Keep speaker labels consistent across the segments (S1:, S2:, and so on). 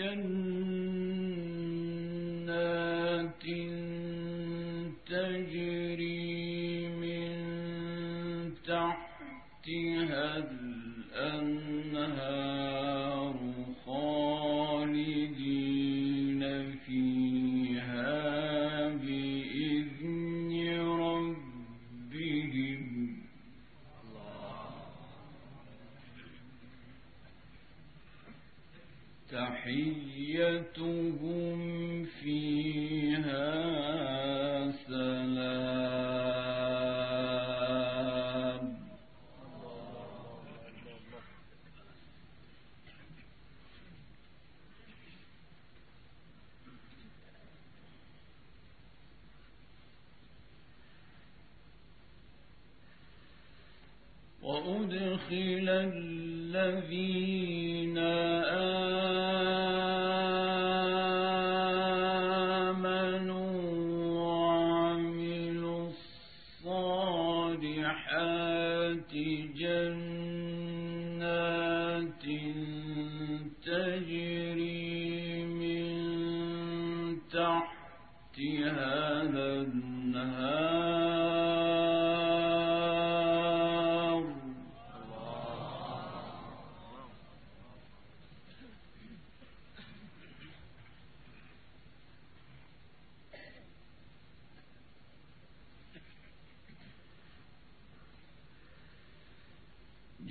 S1: جنات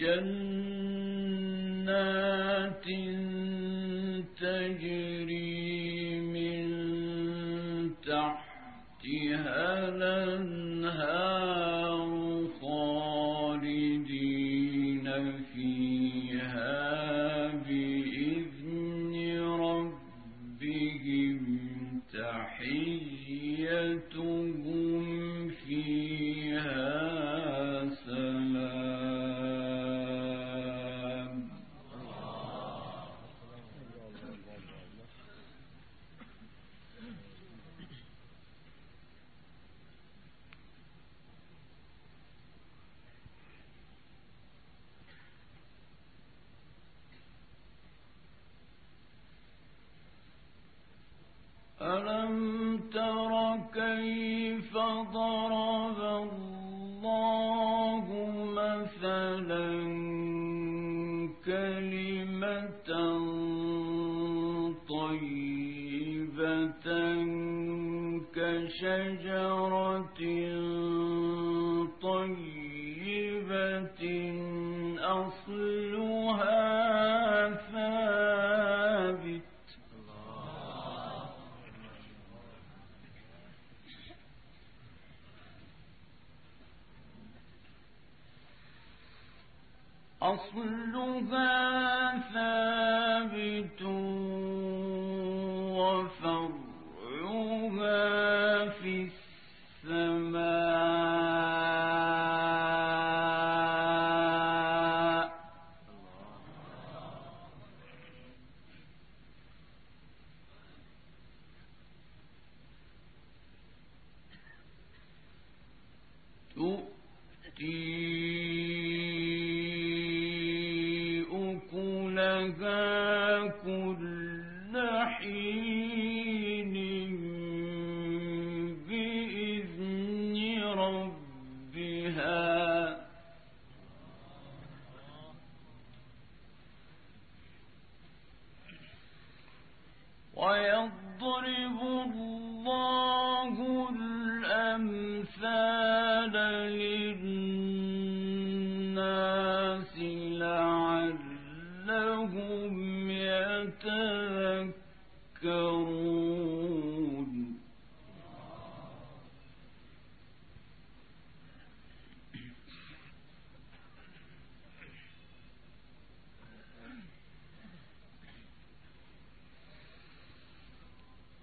S1: جنات كشجرة طيبة أصلها ثابت. أصلها ثابت.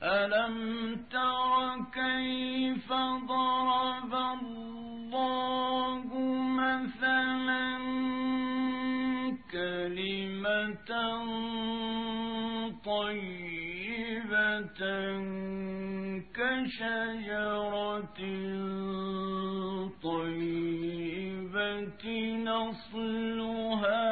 S1: ألم تر كيف ضرب الله مثلا كلمة طيبة كشجرة طيبة نصلها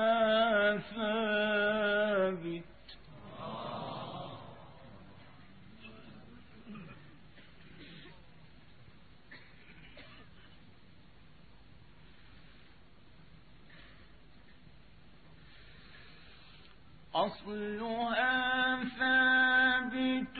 S1: أصلها ثابت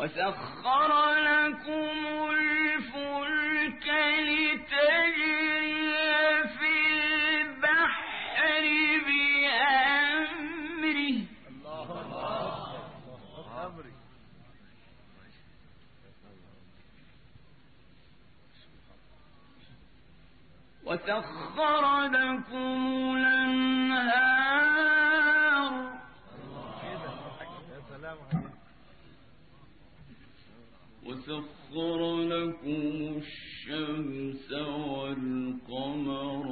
S1: وسخر لكم الفلك لتجري في البحر بأمره. الله الله أمري وسخر لكم سخر لكم الشمس والقمر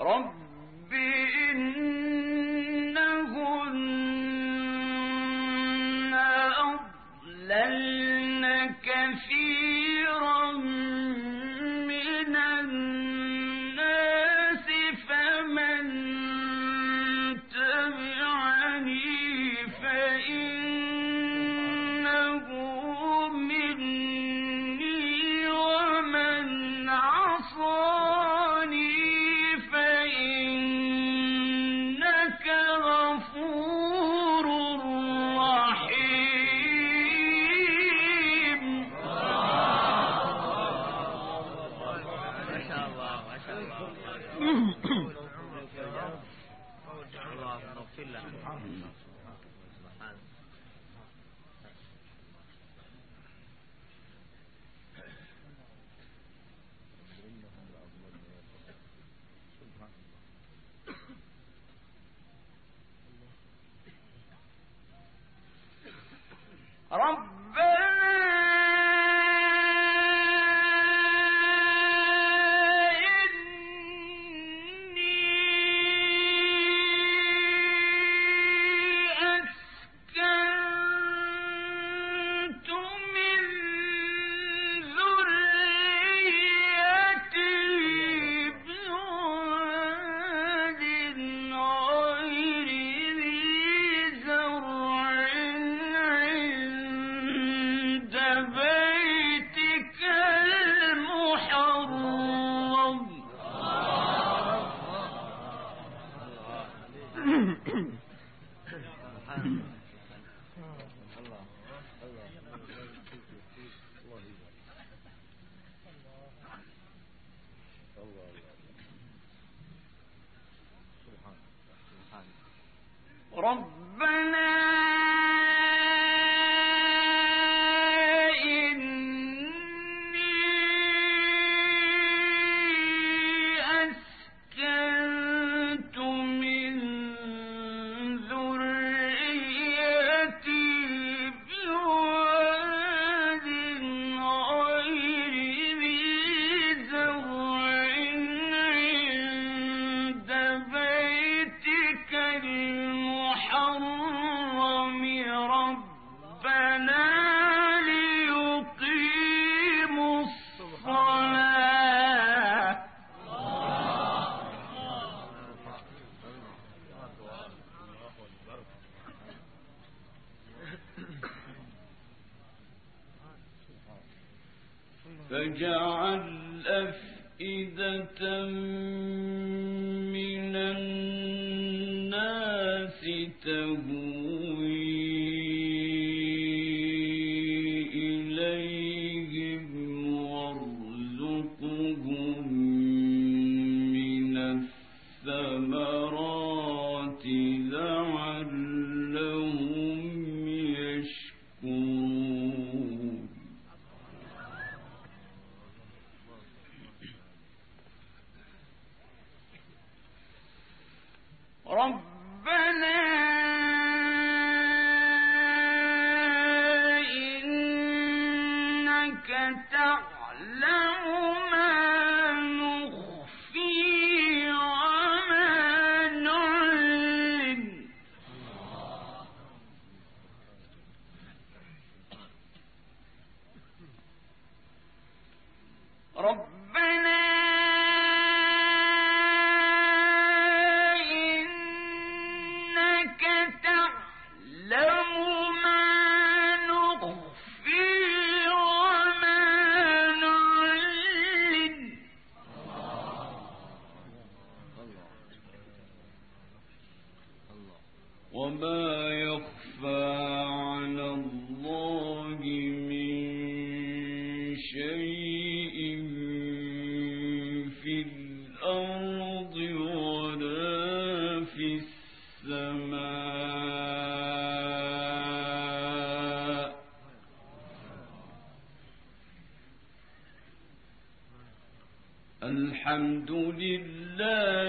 S1: رب إنهن فجعل أفئدة من الناس تهوي لله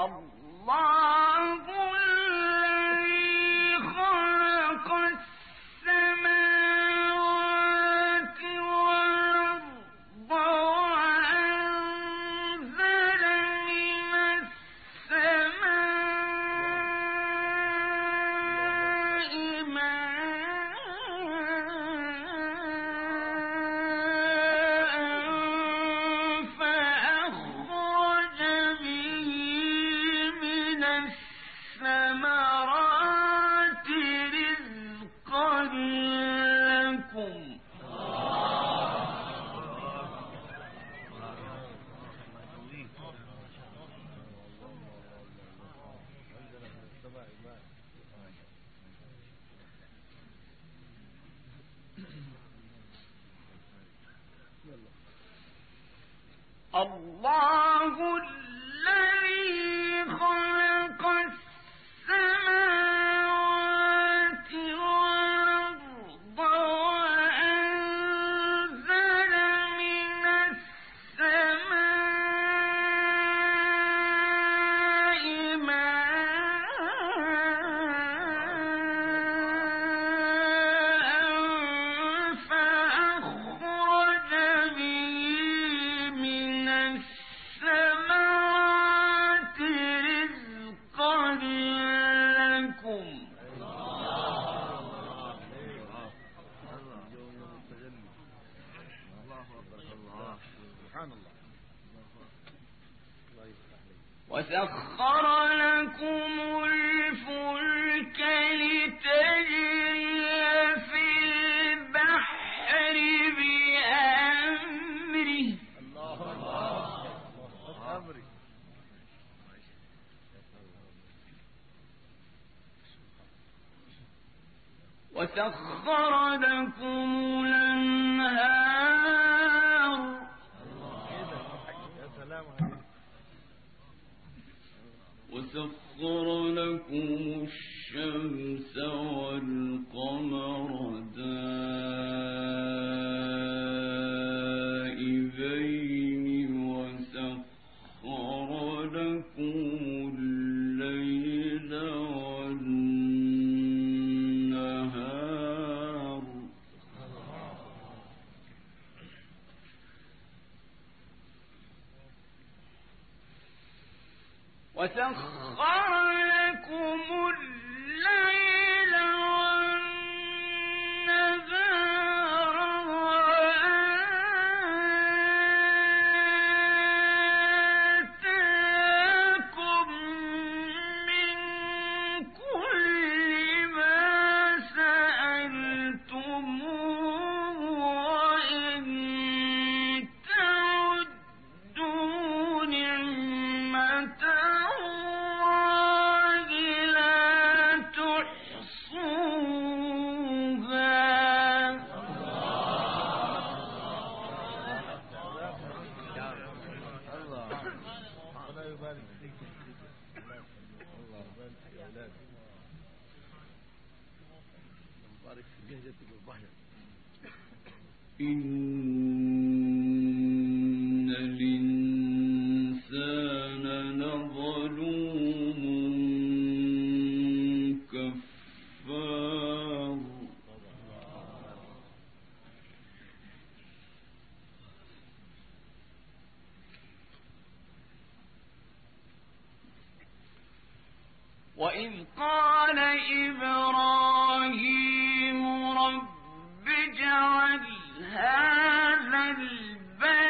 S1: وسخر وسخر لكم رب اجعل هذا البلد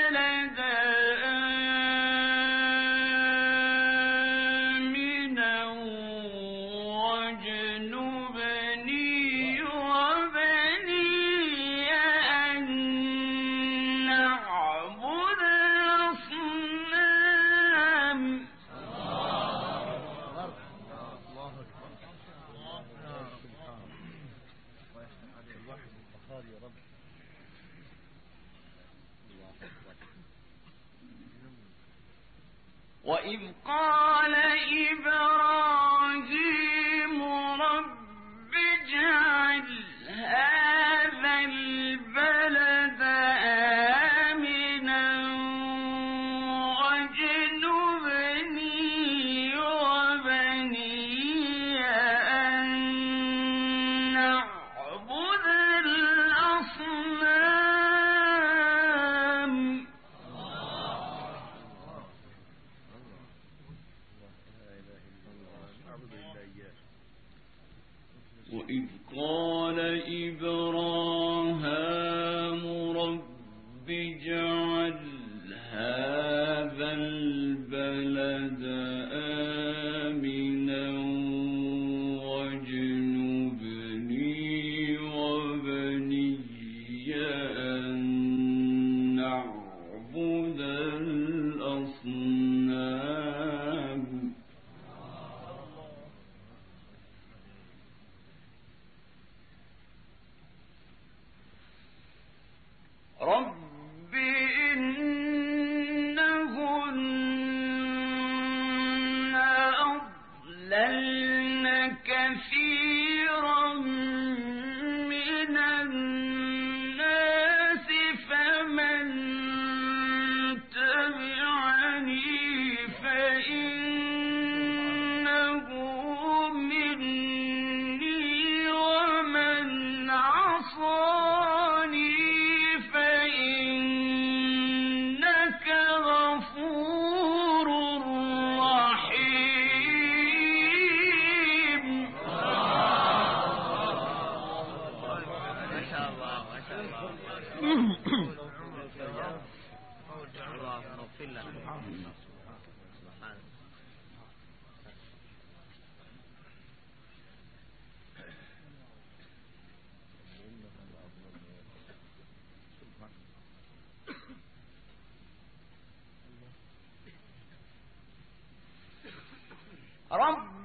S1: أسكنت